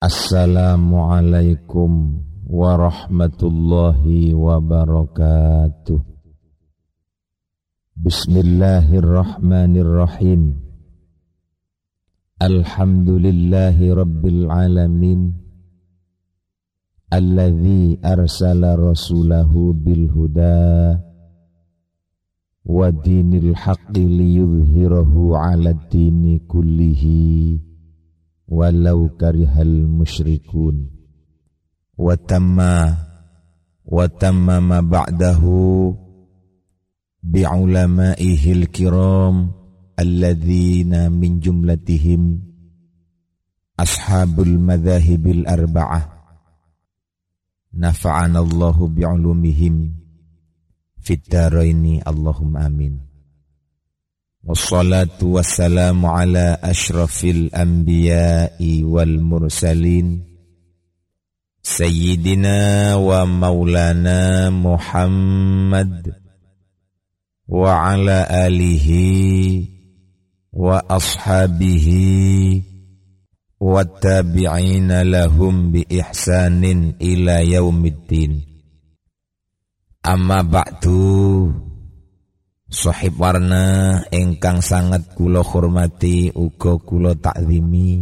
Assalamualaikum warahmatullahi wabarakatuh. Bismillahirrahmanirrahim. Alhamdulillahi rabbil alamin. Alladhi arsala rasulahu bil huda wa dinil haqqi liyudhhirahu 'ala dini kullihi ولو كره المشركون. وتم وتم ما بعده بعلمائه الكرام الذين من جملتهم أصحاب المذاهب الأربعة. نفعنا الله بعلومهم. في الدارين اللهم آمين. Fid daraini Allahumma amin Wassalatu wassalamu ala ashrafil anbiya'i wal mursalin Sayyidina wa maulana Muhammad Wa ala alihi wa ashabihi Sohib warna engkang sangat kulo hormati uga kulo takzimi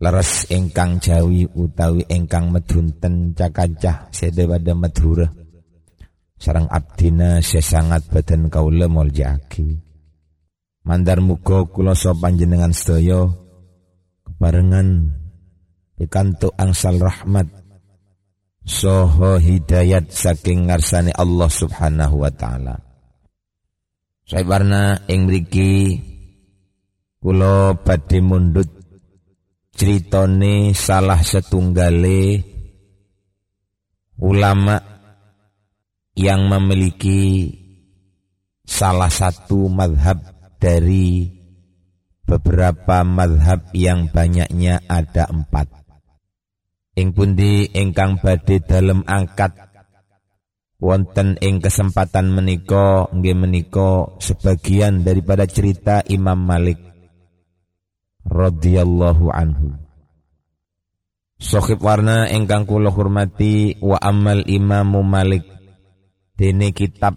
Leres engkang jawi utawi engkang medunten cakancah sede pada medhura. Sarang abdina sesangat badan kaula moljaki Mandar muga kula so panjenengan sedaya kebarengan pikantuk angsal rahmat soho hidayat saking ngarsane Allah Subhanahu wa taala. Saya warna ing mriki kula badhe mundut critane salah setunggale ulama yang memiliki salah satu madhab dari beberapa madhab yang banyaknya ada empat. Ing pundi ingkang badhe dalem angkat wonten ing kesempatan menika nggih menika sebagian daripada cerita Imam Malik radhiyallahu anhu. Sohib warna ingkang kula hormati wa amal Imam Malik dene kitab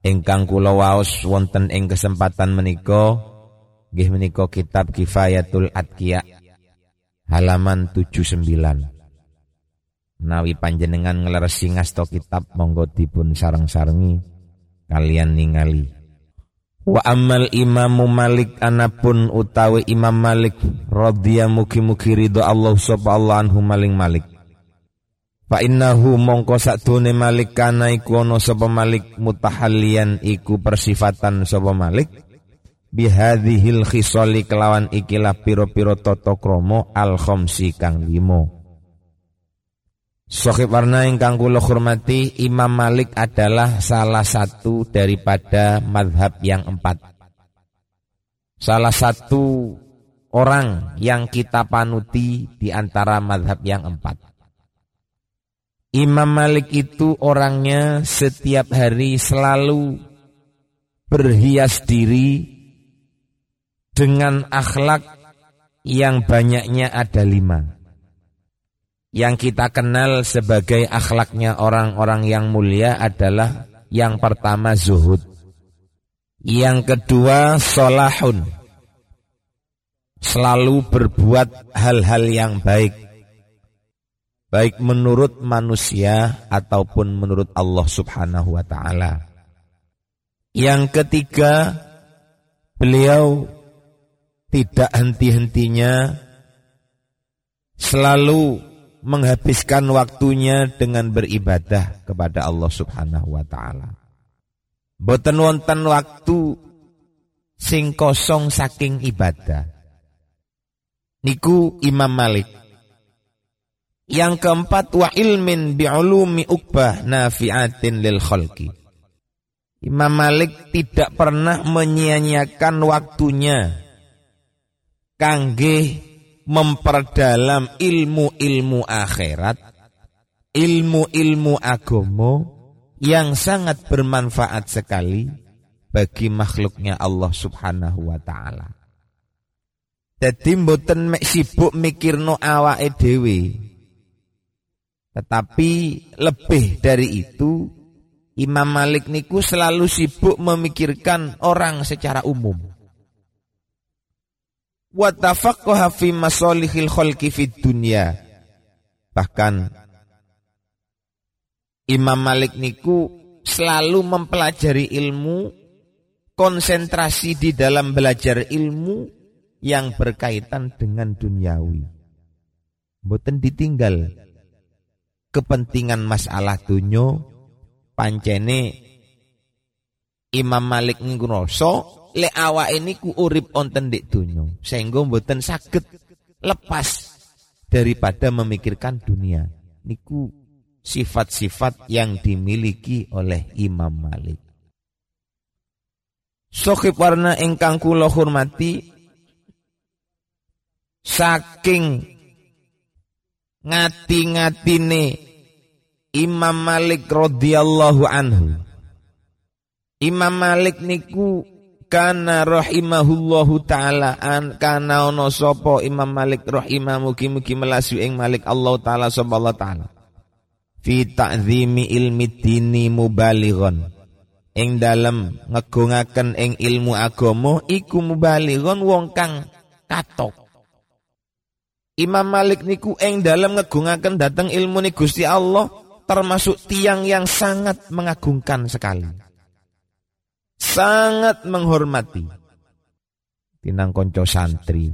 ingkang kula waos wonten ing kesempatan menika nggih menika kitab Kifayatul Atqiya halaman 79 Nawi panjenengan ngeleresi ngasto kitab monggo dipun sareng-sarengi kalian ningali. Wa amal imamu malik anapun utawi imam malik Radhiya muki-muki ridho Allah sapa Allah anhu maling malik. Fa innahu mongko sakdune malik kana iku ana sapa malik mutahallian iku persifatan sapa malik bihadhil khisali kelawan ikilah piro-piro toto kromo al khomsi kang limo. Sohib warna ingkang kula hormati Imam Malik adalah salah satu daripada madhab yang empat. Salah satu orang yang kita panuti di antara madhab yang empat. Imam Malik itu orangnya setiap hari selalu berhias diri dengan akhlak yang banyaknya ada lima. Yang kita kenal sebagai akhlaknya orang-orang yang mulia adalah yang pertama zuhud. Yang kedua solahun. Selalu berbuat hal-hal yang baik. Baik menurut manusia ataupun menurut Allah subhanahu wa ta'ala. Yang ketiga, beliau tidak henti-hentinya selalu menghabiskan waktunya dengan beribadah kepada Allah Subhanahu wa taala. Boten wonten waktu sing kosong saking ibadah. Niku Imam Malik. Yang keempat wa ilmin bi'ulumi ukbah nafi'atin lil khalqi. Imam Malik tidak pernah menyia-nyiakan waktunya kangge memperdalam ilmu-ilmu akhirat, ilmu-ilmu agomo yang sangat bermanfaat sekali bagi makhluknya Allah Subhanahu wa taala. Dadi mboten mek sibuk mikirno awake dhewe. Tetapi lebih dari itu, Imam Malik niku selalu sibuk memikirkan orang secara umum. Wa tafaqqaha fi masalihil khalqi fid dunya. Bahkan Imam Malik niku selalu mempelajari ilmu, konsentrasi di dalam belajar ilmu, yang berkaitan dengan duniawi. Mboten ditinggal kepentingan masalah dunyo pancene Imam Malik ngroso le awake niku urip onten dik dunyo sehingga mboten saged lepas daripada memikirkan dunia. Niku sifat-sifat yang dimiliki oleh Imam Malik. Sohib warna ingkang kula hormati saking ngati-ngatine Imam Malik radhiyallahu anhu. Imam Malik niku kana rahimahullahu taala an kana ono sapa Imam Malik rahimah mugi-mugi melasu ing Malik Allah taala sapa Allah taala. Fi ta'zimi ilmi dini mubalighon. Ing dalem ngegungaken ing ilmu agama iku mubalighon wong kang katok Imam Malik niku eng dalam ngegungaken datang ilmu ni Gusti Allah termasuk tiang yang sangat mengagungkan sekali. Sangat menghormati. Tinang konco santri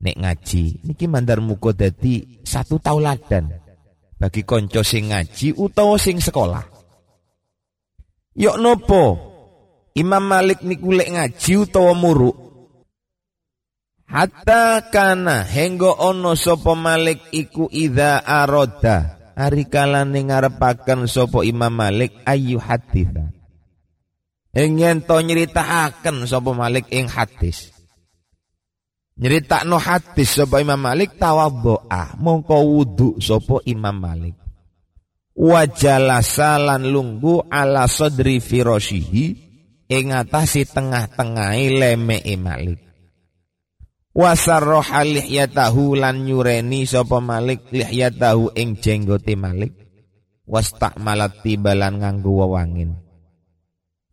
nek ngaji niki mandar muko dadi satu tauladan bagi konco sing ngaji utawa sing sekolah. Yok nopo Imam Malik niku lek ngaji utawa muruk Hatta kana henggo ono sopo Malik iku ida aroda. Hari kala ngarepaken sopo Imam Malik ayu haditha. Ingin to nyeritakan sopo Malik ing hadis. no hadis sopo Imam Malik tawaddoa mongko wudu sopo Imam Malik. Wajalasa lan lunggu ala sodri firosihi ing atasi tengah-tengahi leme Malik wasarroha lihyatahu lan nyureni sapa Malik lihyatahu ing jenggote Malik wastakmalat tibalan nganggo wewangin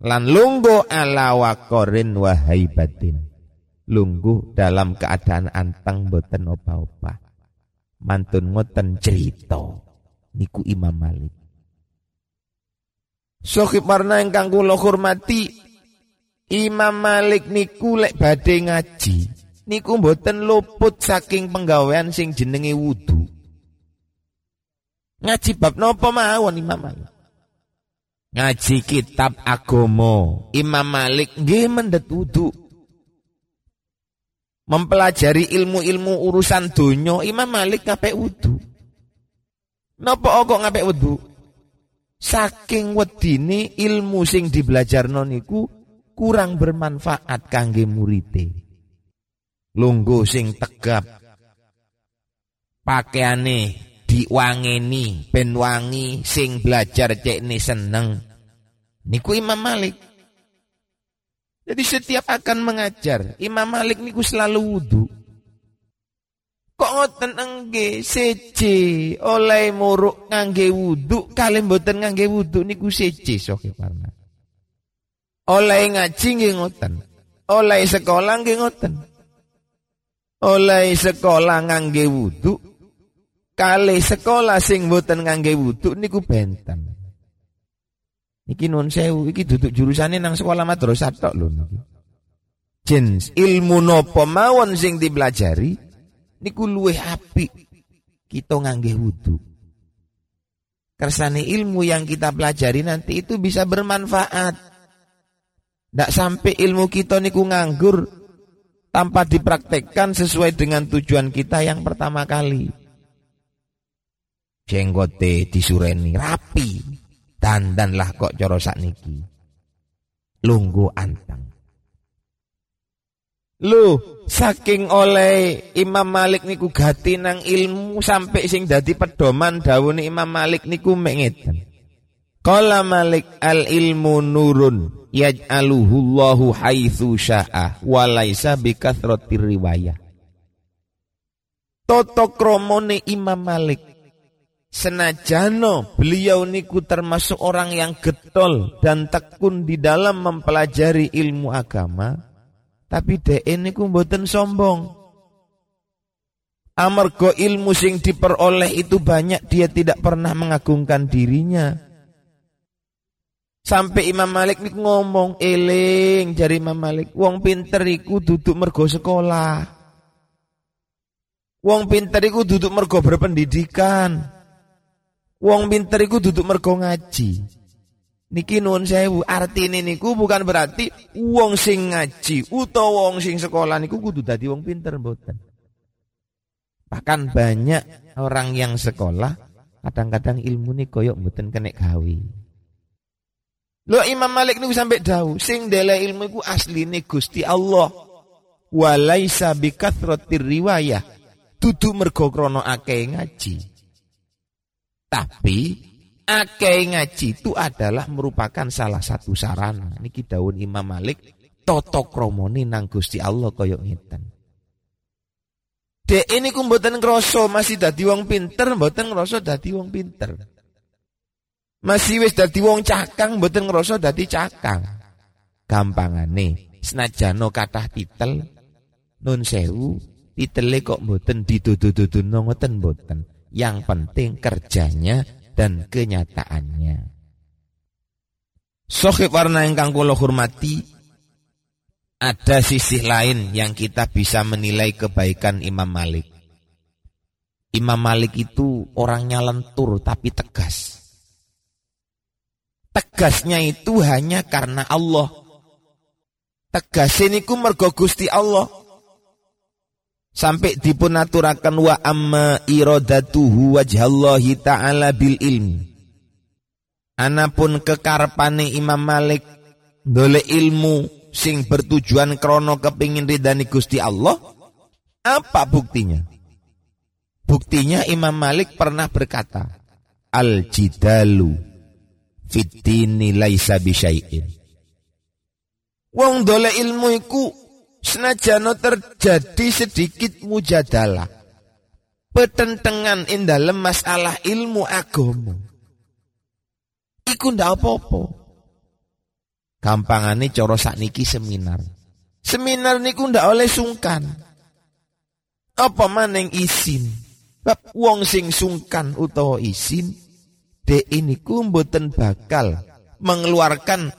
lan lungguh ala waqorin wa haibatin lungguh dalam keadaan anteng boten opa-opa mantun ngoten cerita niku Imam Malik Sohib warna ingkang kula hormati Imam Malik niku lek badhe ngaji niku mboten luput saking penggawean sing jenenge wudu. Ngaji bab napa mawon Imam Malik? Ngaji kitab agama Imam Malik nggih mendet wudu. Mempelajari ilmu-ilmu urusan donya Imam Malik ngapik wudu. Napa kok ngapik wudu? Saking wedine ilmu sing dibelajarno niku kurang bermanfaat kangge murite lungguh sing tegap pakaiane diwangeni ben wangi sing belajar cekne seneng. Niku Imam Malik. Jadi setiap akan mengajar Imam Malik niku selalu wudhu kok ngoten engge sece oleh muruk ngangge wudhu kali mboten ngangge wudhu niku sece sok parna oleh ngaji nggih ngoten oleh sekolah nggih ngoten. Oleh sekolah ngangge wudhu kali sekolah sing boten ngangge wudhu niku benten Niki nun sewu, iki duduk jurusannya nang sekolah madrasah tok lho niki. Jens ilmu nopo mawon sing dipelajari niku luwih apik kita ngangge wudhu. Kersane ilmu yang kita pelajari nanti itu bisa bermanfaat. Ndak sampai ilmu kita niku nganggur tanpa dipraktekkan sesuai dengan tujuan kita yang pertama kali. Jenggote disureni rapi, dandanlah kok coro niki. Lunggu antang. Lu saking oleh Imam Malik niku gati nang ilmu sampai sing dadi pedoman dawuh Imam Malik niku mengeten. Qala Malik al ilmu nurun yaj'aluhu Allahu haitsu syaa wa laisa bikathratir riwayah. Toto kromone Imam Malik. Senajano beliau niku termasuk orang yang getol dan tekun di dalam mempelajari ilmu agama, tapi DE niku mboten sombong. Amargo ilmu sing diperoleh itu banyak dia tidak pernah mengagungkan dirinya. Sampai Imam Malik niku ngomong eling jari Imam Malik, wong pinter iku duduk mergo sekolah. Wong pinter iku duduk mergo berpendidikan. Wong pinter iku duduk mergo ngaji. Niki nuwun sewu, artine niku bukan berarti wong sing ngaji utawa wong sing sekolah niku kudu dadi wong pinter mboten. Bahkan banyak orang yang sekolah kadang-kadang ilmu nih koyok mboten kena gawe. Lo Imam Malik niku sampai dawu, sing dele ilmu iku asline Gusti Allah. Walaisa bikathratir riwayah Duduk mergo krana akeh ngaji. Tapi akeh ngaji itu adalah merupakan salah satu sarana. Niki daun Imam Malik toto kromoni nang Allah kaya ngeten. Dek ini ku mboten ngrasa masih dadi wong pinter, mboten ngrasa dadi wong pinter. Masih wis dadi wong cakang, mboten ngrasa dadi cakang. Gampangane, senajano kathah titel nun sewu Titele kok mboten dituduh-tuduhno ngoten mboten. Yang penting kerjanya dan kenyataannya. Sohib warna yang kula hormati, ada sisi lain yang kita bisa menilai kebaikan Imam Malik. Imam Malik itu orangnya lentur tapi tegas. Tegasnya itu hanya karena Allah. Tegas ini ku mergo Gusti Allah sampai dipunaturakan wa amma iradatuhu wajhallahi ta'ala bil ilmi. Anapun kekarpane Imam Malik dole ilmu sing bertujuan krono kepingin ridani Gusti Allah apa buktinya? Buktinya Imam Malik pernah berkata al jidalu fitini laisa bisyai'in wong dole ilmu iku senajano terjadi sedikit mujadalah petentengan in dalam masalah ilmu agama iku ndak apa-apa. Gampangane cara sakniki seminar. Seminar niku ndak oleh sungkan. Apa maneng isin bab wong sing sungkan utawa isin de ini mboten bakal mengeluarkan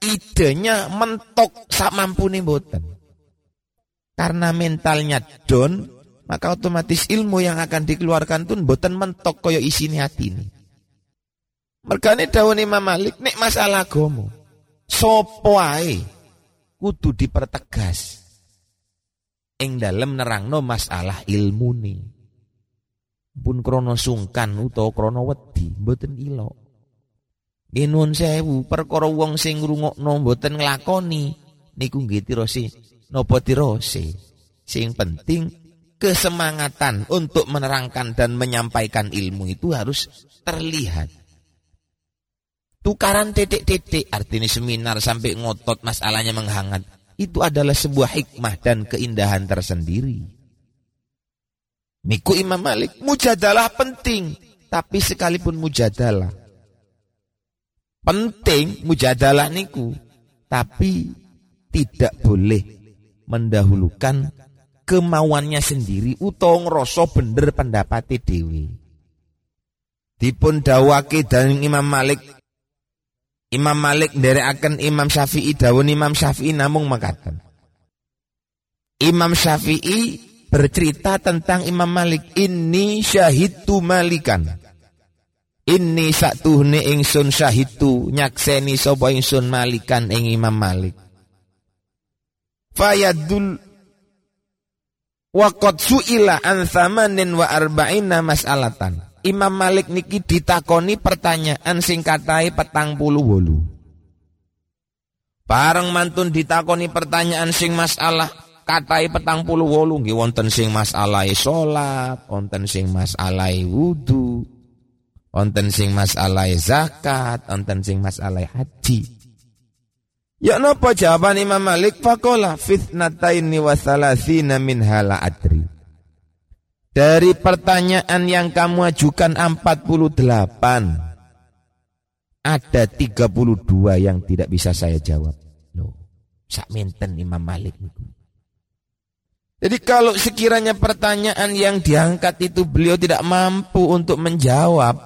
idenya mentok sak mampune mboten karena mentalnya down, maka otomatis ilmu yang akan dikeluarkan tuh boten mentok koyo isini hati ini. Mergane dawuh Imam Malik nek masalah gomo. Sopo ae kudu dipertegas. Ing dalem nerangno masalah ilmu nih. Pun krono sungkan utawa krono wedi boten ilo. Inun sewu perkara wong sing ngrungokno boten nglakoni niku nggih tirosi nopo tirose. Sing penting kesemangatan untuk menerangkan dan menyampaikan ilmu itu harus terlihat. Tukaran titik-titik artinya seminar sampai ngotot masalahnya menghangat. Itu adalah sebuah hikmah dan keindahan tersendiri. Miku Imam Malik, mujadalah penting. Tapi sekalipun mujadalah. Penting mujadalah niku. Tapi tidak boleh mendahulukan kemauannya sendiri utong ngrasa bener pendapat dewi. Dipun dawake dan Imam Malik. Imam Malik akan Imam Syafi'i dawun Imam Syafi'i namung mengatakan Imam Syafi'i bercerita tentang Imam Malik ini tu malikan. Ini satuhne ingsun syahidu nyakseni sapa ingsun malikan ing Imam Malik fayadul Waqat su'ila an wa arba'ina mas'alatan. Imam Malik niki ditakoni pertanyaan sing katai petang puluh wolu. Bareng mantun ditakoni pertanyaan sing masalah katai petang puluh wolu nggih wonten sing masalah salat, wonten sing masalah wudu, wonten sing masalah zakat, wonten sing masalah haji. Ya napa jawaban Imam Malik? Fakola fitnataini wa salasina min hala adri. Dari pertanyaan yang kamu ajukan 48 ada 32 yang tidak bisa saya jawab. Loh, sak menten Imam Malik itu. Jadi kalau sekiranya pertanyaan yang diangkat itu beliau tidak mampu untuk menjawab,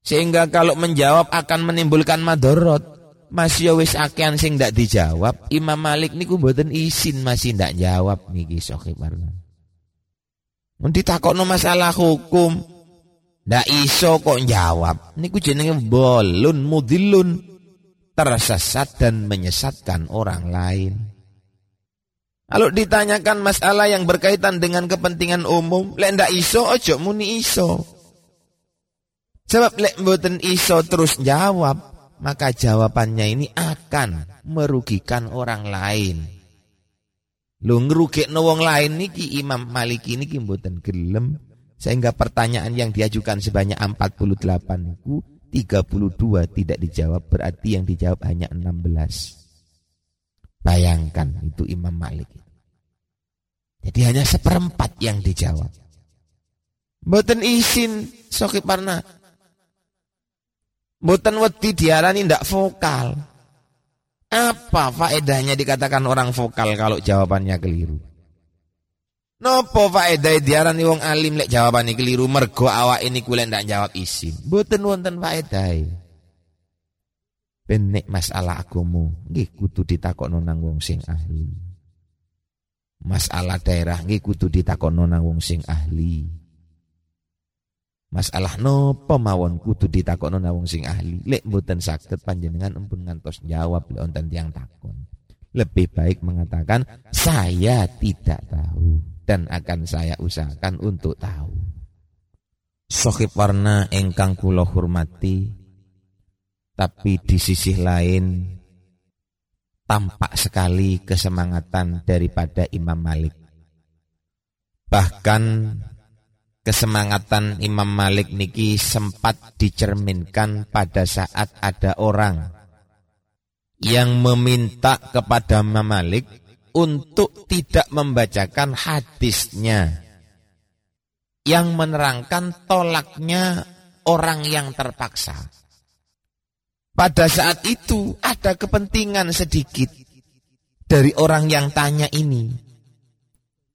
sehingga kalau menjawab akan menimbulkan madorot, masih ya wis akean sing ndak dijawab, Imam Malik niku mboten izin masih ndak jawab niki Sohib Warna. Mun ditakokno masalah hukum, ndak iso kok jawab. Niku jenenge bolun mudilun, tersesat dan menyesatkan orang lain. Kalau ditanyakan masalah yang berkaitan dengan kepentingan umum, lek ndak iso ojo muni iso. Sebab lek mboten iso terus jawab, maka jawabannya ini akan merugikan orang lain. Lu ngerugikno wong lain niki Imam Maliki niki mboten gelem sehingga pertanyaan yang diajukan sebanyak 48 itu 32 tidak dijawab berarti yang dijawab hanya 16. Bayangkan itu Imam Malik. Jadi hanya seperempat yang dijawab. Mboten isin Sokip Parna. Mboten wedi diarani ndak vokal. Apa faedahnya dikatakan orang vokal kalau jawabannya keliru? Nopo faedah diarani wong alim lek jawabannya keliru mergo awak ini kulek ndak jawab isin. Mboten wonten faedah. Benek masalah agama nggih kudu ditakokno nang wong sing ahli. Masalah daerah nggih kudu ditakokno nang wong sing ahli. Masalah nopo mawon kudu ditakokno wong sing ahli. Lek mboten saged panjenengan empun ngantos jawab lek wonten tiyang takon. Lebih baik mengatakan saya tidak tahu dan akan saya usahakan untuk tahu. Sohib warna engkang kula hormati tapi di sisi lain tampak sekali kesemangatan daripada Imam Malik. Bahkan kesemangatan Imam Malik niki sempat dicerminkan pada saat ada orang yang meminta kepada Imam Malik untuk tidak membacakan hadisnya yang menerangkan tolaknya orang yang terpaksa. Pada saat itu ada kepentingan sedikit dari orang yang tanya ini.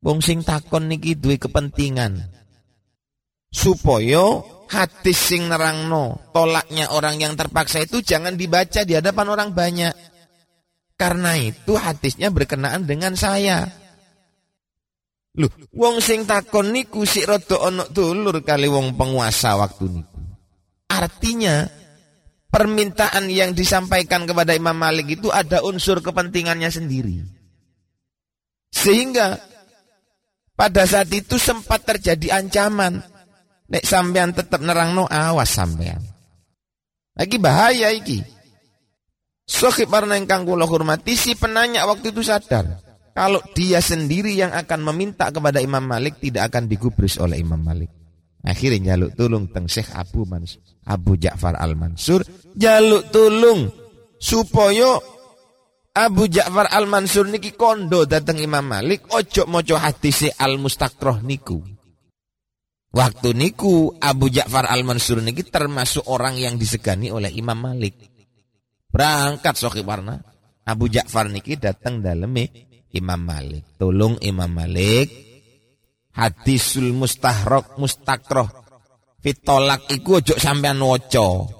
Wong sing takon niki duwe kepentingan supaya hadis sing nerangno tolaknya orang yang terpaksa itu jangan dibaca di hadapan orang banyak. Karena itu hadisnya berkenaan dengan saya. Loh, wong sing takon niku rada ana dulur kali wong penguasa waktu niku. Artinya permintaan yang disampaikan kepada Imam Malik itu ada unsur kepentingannya sendiri. Sehingga pada saat itu sempat terjadi ancaman. Nek sampean tetap nerangno awas sampean. Lagi bahaya iki. Sohib warna ingkang kula hormati si penanya waktu itu sadar kalau dia sendiri yang akan meminta kepada Imam Malik tidak akan digubris oleh Imam Malik. Akhirnya jaluk tulung teng Syekh Abu Mansur, Abu Ja'far Al-Mansur jaluk tulung supaya Abu Ja'far Al-Mansur niki kondo dateng Imam Malik ojo mojo hadis Al-Mustakroh niku. Waktu niku Abu Ja'far Al-Mansur niki termasuk orang yang disegani oleh Imam Malik. Berangkat soki warna. Abu Ja'far niki datang daleme Imam Malik. Tolong Imam Malik hadisul mustahrok mustakroh fitolak iku ojo sampean waca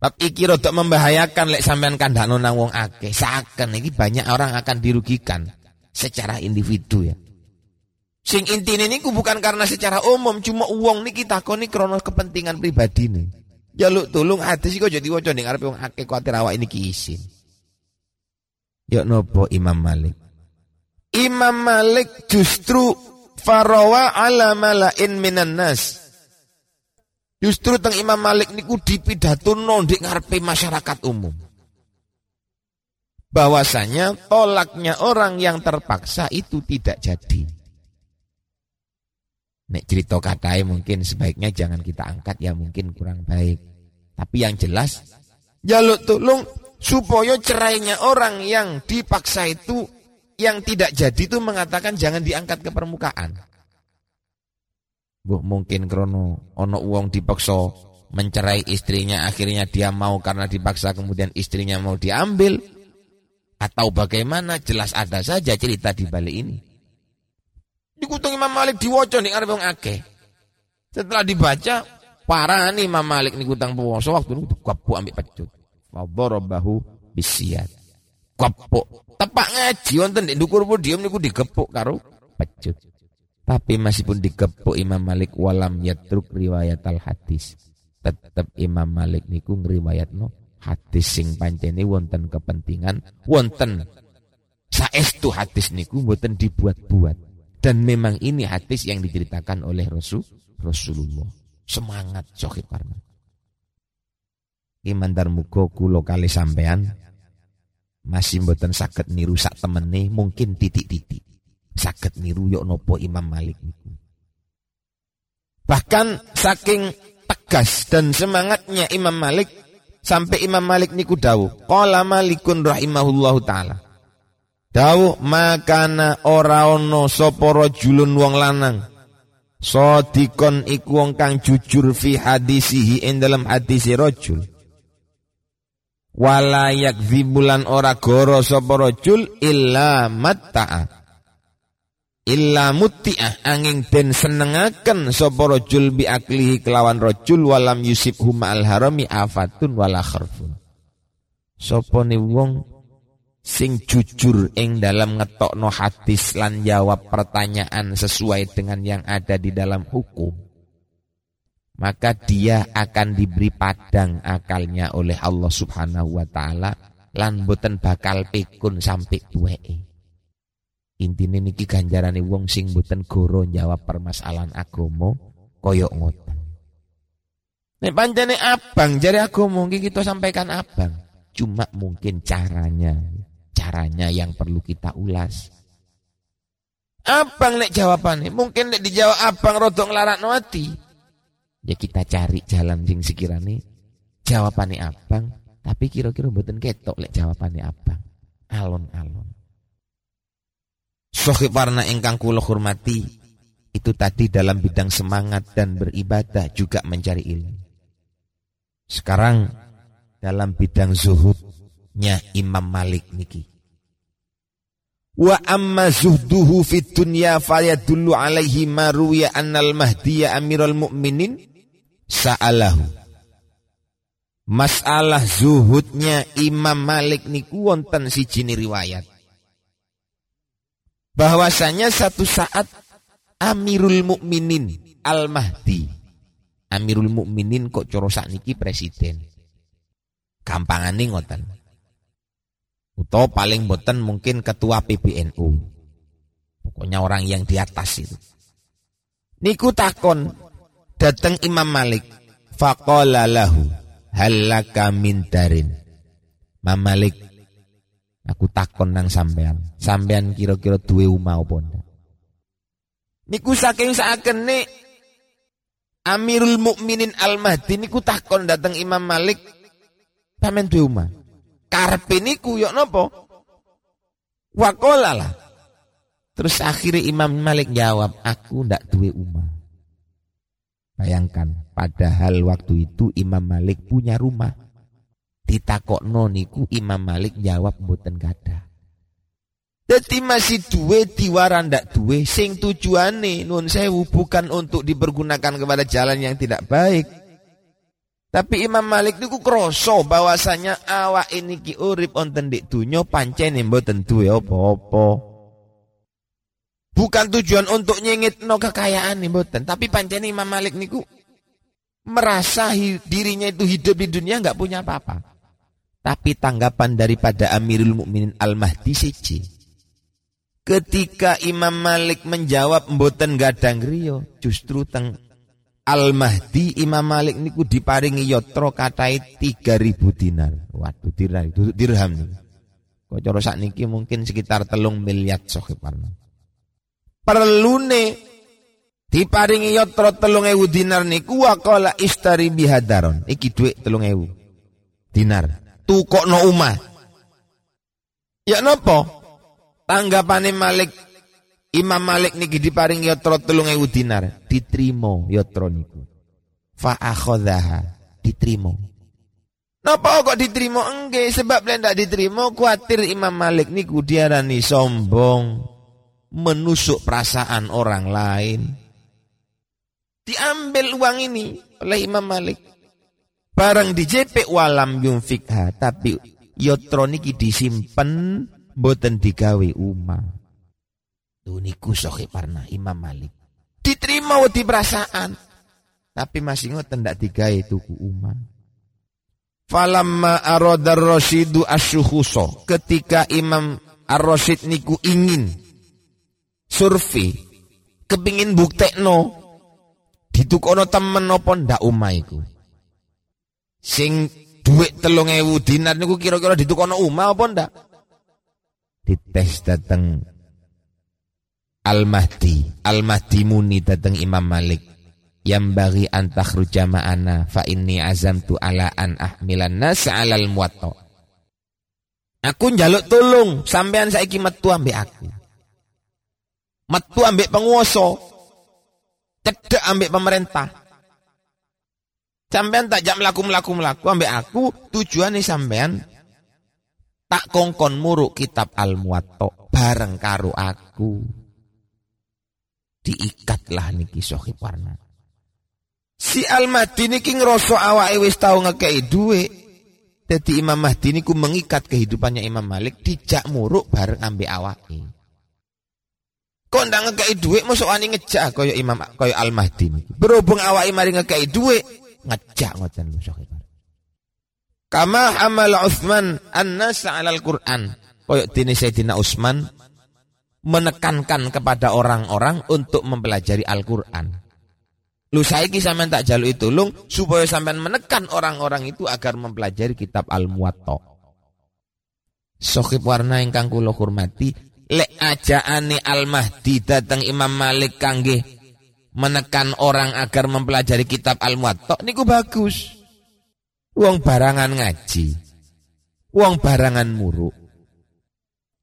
Bab iki rada membahayakan lek sampean kandhano nang wong akeh. Saken iki banyak orang akan dirugikan secara individu ya. Sing intine niku bukan karena secara umum, cuma uang niki takoni krono kepentingan pribadi nih. Jaluk tolong hadis iku aja diwaca ning arepe wong akeh kuwatir awak ini izin. Yuk nopo Imam Malik. Imam Malik justru Farawa ala malain minan nas. Justru teng Imam Malik niku dipidatono ndek ngarepe masyarakat umum. Bahwasanya tolaknya orang yang terpaksa itu tidak jadi. Nek cerita katai mungkin sebaiknya jangan kita angkat ya mungkin kurang baik. Tapi yang jelas jaluk tolong supaya cerainya orang yang dipaksa itu yang tidak jadi itu mengatakan jangan diangkat ke permukaan. Bu mungkin krono ono uang dipaksa mencerai istrinya akhirnya dia mau karena dipaksa kemudian istrinya mau diambil atau bagaimana jelas ada saja cerita di balik ini. Dikutung Imam Malik diwoco nih arep wong akeh. Setelah dibaca parah nih Imam Malik nih kutang puasa waktu itu kapuk ambil pecut. Fadharabahu bisiyat. Kapuk. Tepak ngaji wonten di dukur podium niku digepuk karo pecut. Tapi masih pun digepuk Imam Malik walam yatruk riwayat al hadis. Tetap Imam Malik niku ngriwayatno hadis sing pancene wonten kepentingan wonten saestu hadis niku mboten dibuat-buat dan memang ini hadis yang diceritakan oleh Rasul Rasulullah. Semangat Sohib Karna Imandar mugo kulo kali sampean masih mboten sakit niru sak temene mungkin titik-titik. Sakit niru yok nopo Imam Malik niku. Bahkan saking tegas dan semangatnya Imam Malik sampai Imam Malik niku dawuh qala malikun rahimahullahu taala dawuh makana ora ono sapa rajulun wong lanang. Sodikon iku wong kang jujur fi hadisihi ing dalam hadisi rajul. Wala yakdzibulan ora goro sapa rajul illa matta'a. Illa muti'ah angin den senengaken sapa rajul bi aklihi kelawan rajul walam yusib huma al harami afatun wala kharfun. Wong sing jujur ing dalam ngetokno hadis lan jawab pertanyaan sesuai dengan yang ada di dalam hukum maka dia akan diberi padang akalnya oleh Allah Subhanahu wa taala lan boten bakal pikun sampai tuweke Intine niki ganjarane wong sing mboten goro jawab permasalahan agama koyok ngoten. Nek pancene abang jare agama mungkin kita sampaikan abang. Cuma mungkin caranya, caranya yang perlu kita ulas. Abang nek jawabannya, mungkin nek dijawab abang rodok ngelarak hati. Ya kita cari jalan sing sekirane jawabannya abang, tapi kira-kira mboten ketok lek jawabannya abang. Alon-alon. Sohib warna engkang kula hormati itu tadi dalam bidang semangat dan beribadah juga mencari ilmu. Sekarang dalam bidang zuhudnya Imam Malik niki. Wa amma zuhduhu fit dunya fayadullu alaihi ma ruwiya annal mahdiya amirul mu'minin? Sa'alahu. Masalah zuhudnya Imam Malik niku wonten siji riwayat. Bahwasanya satu saat Amirul Mukminin Al-Mahdi. Amirul Mukminin kok corosak niki presiden? Gampangane ngoten utawa paling boten mungkin ketua PBNU pokoknya orang yang di atas itu niku takon datang Imam Malik faqala lahu halaka min darin Imam Malik Aku takon nang sampean. Sampean kira-kira duwe omah apa? Niku saking sakene Amirul Mukminin Al-Mahdi niku takon dateng Imam Malik pamen duwe omah. Karepe niku yo napa? Wakola lah. Terus akhirnya Imam Malik jawab, aku ndak duwe omah. Bayangkan, padahal waktu itu Imam Malik punya rumah ditakokno niku Imam Malik jawab mboten gada. Jadi masih duwe diwaran ndak duwe sing tujuane nun sewu bukan untuk dipergunakan kepada jalan yang tidak baik. Tapi Imam Malik niku kroso bahwasanya awak ini ki urip onten dik dunyo pancene mboten duwe apa-apa. Bukan tujuan untuk nyengit no kekayaan nih mboten, tapi pancene Imam Malik niku merasa dirinya itu hidup di dunia nggak punya apa-apa. Tapi tanggapan daripada Amirul Mukminin Al-Mahdi siji. Ketika Imam Malik menjawab mboten gadang riyo, justru teng Al-Mahdi Imam Malik niku diparingi yotro katai 3000 dinar. Waduh dinar itu dirham nih. Kok cara sakniki mungkin sekitar telung miliar sohiparna. Perlune diparingi yotro telung ewu dinar niku wakola istari bihadaron. Iki telung ewu dinar no umah. Ya nopo? Tanggapane Malik Imam Malik niki diparing yatra 3000 dinar, diterima yatra niku. Fa akhadhaha, diterima. Napa kok diterima enggak? Sebab lain tidak diterima kuatir Imam Malik niku diarani sombong, menusuk perasaan orang lain. Diambil uang ini oleh Imam Malik. Barang dijepek walam yunfikha, tapi yatra niki disimpen boten digawe umah. Niku sohe parna Imam Malik. Diterima wedi perasaan. Tapi masih ngoten ndak digawe tuku umat. Falamma aradar Rasyidu asyuhuso. Ketika Imam Ar-Rasyid niku ingin survei kepingin buktekno ditukono temen napa ndak umaiku. Sing duit telung ewu dinar niku kira-kira ditukono umah apa ndak? Dites dateng Al-Mahdi. Al-Mahdi muni datang Imam Malik. Yang bagi antah ma'ana fa inni azamtu ala an ahmilan nas alal muwatta. Aku njaluk tolong sampean saiki metu ambek aku. Metu ambek penguasa. Cedek ambek pemerintah. Sampean tak jam melaku melaku ambek aku tujuan nih sampean tak kongkon muruk kitab al muwatta bareng karo aku diikatlah niki sohib warna. Si Al-Mahdi niki ngerosok awake wis tau ngekei duwe. Jadi Imam Mahdi niku mengikat kehidupannya Imam Malik dijak muruk bareng ambek awake. Kok ndak ngekei duwe mosok ani ngejak kaya Imam kaya Al-Mahdi niki. Berhubung awake mari ngekei duwe ngejak ngoten sohib. Kama amal Utsman an-nas 'alal Qur'an. Kaya dene Sayyidina Utsman menekankan kepada orang-orang untuk mempelajari Al-Quran. Lu saiki sampean tak jaluk itu lung supaya sampean menekan orang-orang itu agar mempelajari kitab Al-Muwatta. Sohib warna ingkang kula hormati, lek ajaane Al-Mahdi datang Imam Malik kangge menekan orang agar mempelajari kitab Al-Muwatta niku bagus. Wong barangan ngaji. Wong barangan muruk.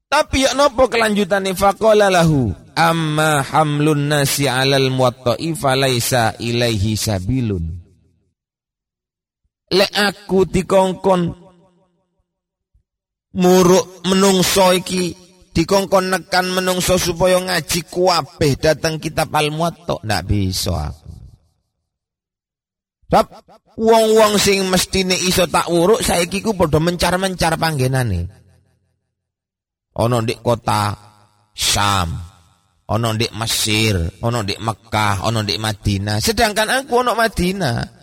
Tapi ya nopo kelanjutannya faqala lahu amma hamlun nasi 'alal muwatta'i falaisa ilaihi sabilun. Le aku dikongkon muruk menungso iki dikongkon nekan menungso supaya ngaji kuabeh datang kitab al-muwatta ndak bisa aku. Sebab wong-wong sing mestine iso tak uruk saiki ku padha mencar-mencar panggenane ono di kota Syam, ono di Mesir, ono di Mekah, ono di Madinah. Sedangkan aku ono Madinah.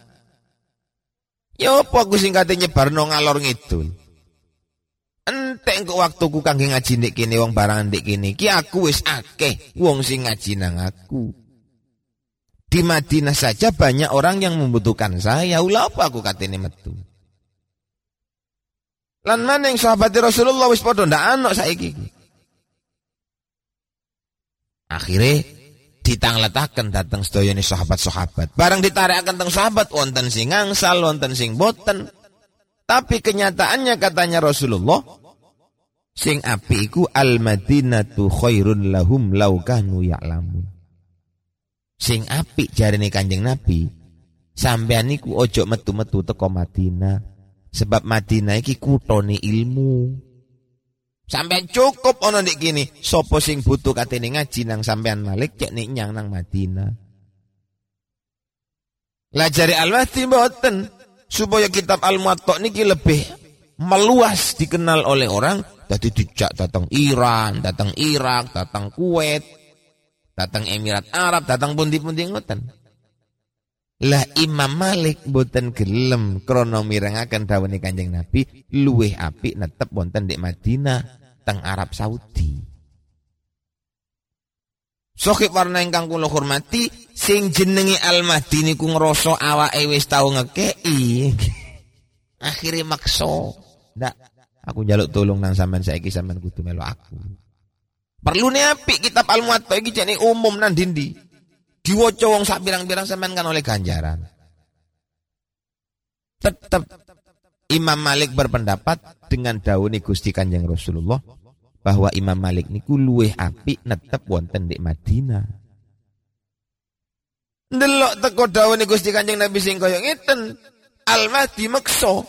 Ya apa aku sing kate nyebarno ngalor ngidul. Entek kok waktuku kangge ngaji ndek kene wong barangan ndek kene. Ki aku wis akeh wong sing ngaji nang aku. Di Madinah saja banyak orang yang membutuhkan saya. Ulah apa aku katene metu. Lan maning sahabat Rasulullah wis padha ndak ana saiki. Akhire ditangletaken dateng sedayane sahabat-sahabat. Barang ditarikaken teng sahabat wonten sing ngangsal, wonten sing boten. Tapi kenyataannya katanya Rasulullah sing api iku al-Madinatu khairun lahum law kanu ya'lamun. Sing api jarine Kanjeng Nabi, sampean niku ojo metu-metu teko Madinah Sebab Madinah iki kutone ilmu. Sampean cukup ono nek kini. Sopo sing butuh katene ngaji nang sampean Malik cek nek nyang nang Madinah. Lajari Al-Wahdi mboten supaya kitab Al-Muwatta niki lebih meluas dikenal oleh orang Tadi dijak datang Iran, datang Irak, datang Kuwait, datang Emirat Arab, datang pundi-pundi ngoten. Lah Imam Malik boten gelem krana mirengaken dawuhe Kanjeng Nabi luweh apik netep wonten di Madinah teng Arab Saudi. Sohib warna ingkang kula hormati sing jenenge Al-Mahdi niku ngrasa awake wis tau ngekeki. Akhire maksa. Ndak aku njaluk tolong nang sampean saiki sampean kudu melu aku. Perlu nih apik kitab Al-Muwatta iki jane umum nang dindi. Diwaca wong sak pirang-pirang sampean kan oleh ganjaran. Tetap Imam Malik berpendapat dengan dauni Gusti Kanjeng Rasulullah bahwa Imam Malik niku luweh apik netep wonten di Madinah. Delok teko dawuh Gusti Kanjeng Nabi sing kaya ngeten. Al-Mahdi meksa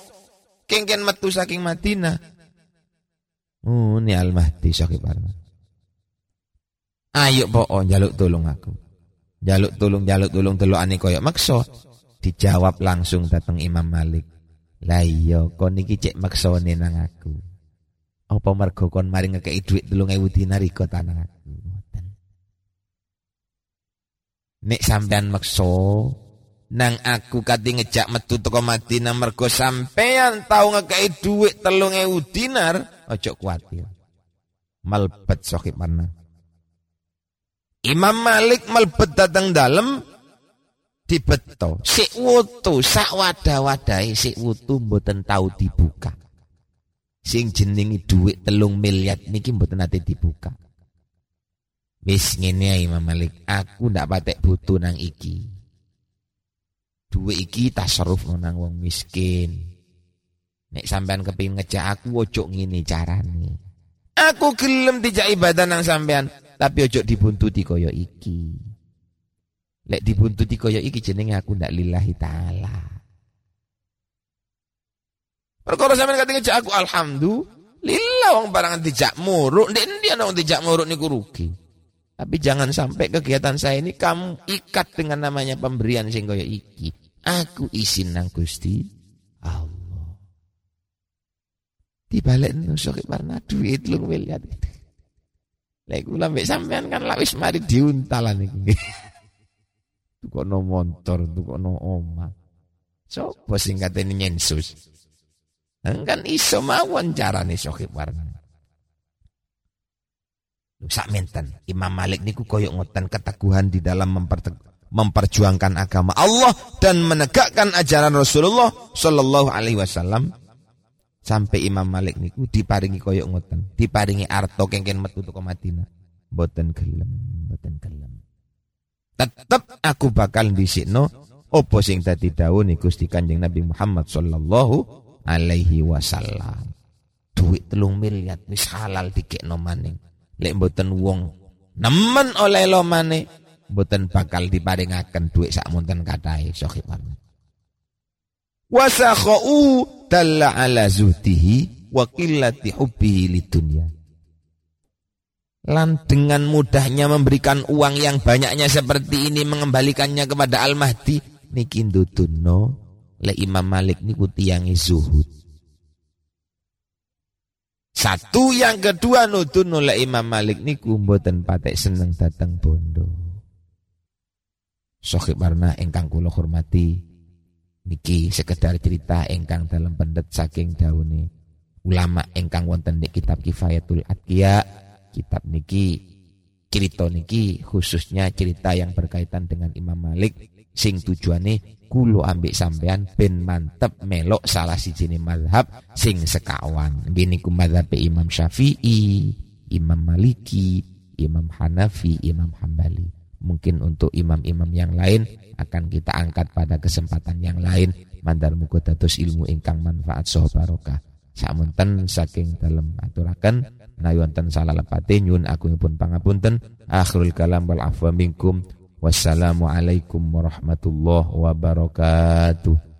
kengken metu saking Madinah. Oh, ini Al-Mahdi sakit parna. Ayo pokok jaluk tolong aku. Jaluk tolong jaluk tolong ane koyo makso. Dijawab langsung datang Imam Malik. Lah iya kon iki cek nang aku. Apa mergo kon mari ngekeki dhuwit 3000 dinar iko tanah aku. Nek sampean makso nang aku kati ngejak metu teko Madinah mergo sampean tau ngekeki dhuwit 3000 dinar, ojo kuwatir. Malbet sokip mana. Imam Malik melbet datang dalam dibeto. Sik wutu sak wadah-wadahe sik wutu mboten tau dibuka. Sing jenengi dhuwit telung miliar niki mboten nate dibuka. Wis ngene ae Imam Malik, aku ndak patek butuh nang iki. Duit iki tasarruf nang wong miskin. Nek sampean kepengin ngejak aku ojo ngene carane. Aku gelem dijak ibadah nang sampean, tapi ojo dibuntuti kaya iki. Lek dibuntuti kaya iki jenenge aku ndak lillahi taala. Perkara sampean kate ngejak aku alhamdulillah wong barangan dijak muruk, ndek endi ana wong dijak muruk niku rugi. Tapi jangan sampai kegiatan saya ini kamu ikat dengan namanya pemberian sing kaya iki. Aku isin nang Gusti Allah. Di balik nusuk warna duit lu miliar. Lek kula mbek sampean kan lawis mari diuntalan iki. Tukono motor, tukono omah. Sopo sing katene nyensus? Kan iso mawon carane sokip warna. Sak menten Imam Malik niku koyok ngoten keteguhan di dalam memperjuangkan agama Allah dan menegakkan ajaran Rasulullah Shallallahu Alaihi Wasallam Sampai Imam Malik niku diparingi koyok ngoten, diparingi arto kengken metu teko Madinah. Boten gelem, boten gelem. Tetep aku bakal dhisikno opo sing dadi dawuh niku Gusti Kanjeng Nabi Muhammad sallallahu alaihi wasallam. Duit telung miliar wis halal dikekno maning. Lek boten wong nemen oleh lo maneh boten bakal diparingaken duit sak monten kathah sohiban. Wasakhau dalla ala zuhdihi wa qillati hubbihi lidunya. Lan dengan mudahnya memberikan uang yang banyaknya seperti ini mengembalikannya kepada Al-Mahdi niki ndutunno le Imam Malik niku tiyangi zuhud. Satu yang kedua nutun oleh Imam Malik niku mboten patek seneng datang bondo. Sohib warna engkang kula hormati Niki sekedar cerita engkang dalam pendet saking daune ulama engkang wonten di kitab Kifayatul Atqiya. Kitab niki cerita niki khususnya cerita yang berkaitan dengan Imam Malik sing tujuane kulo ambek sampean ben mantep melok salah si jenis madhab sing sekawan. Gini ku Imam Syafi'i, Imam Maliki, Imam Hanafi, Imam Hambali. Mungkin untuk imam-imam yang lain akan kita angkat pada kesempatan yang lain. Mandar muga dados ilmu ingkang manfaat saha barokah. Samunten saking dalem aturaken menawi wonten nyun agungipun pangapunten. Akhirul kalam wal afwa minkum. Wassalamu alaikum warahmatullahi wabarakatuh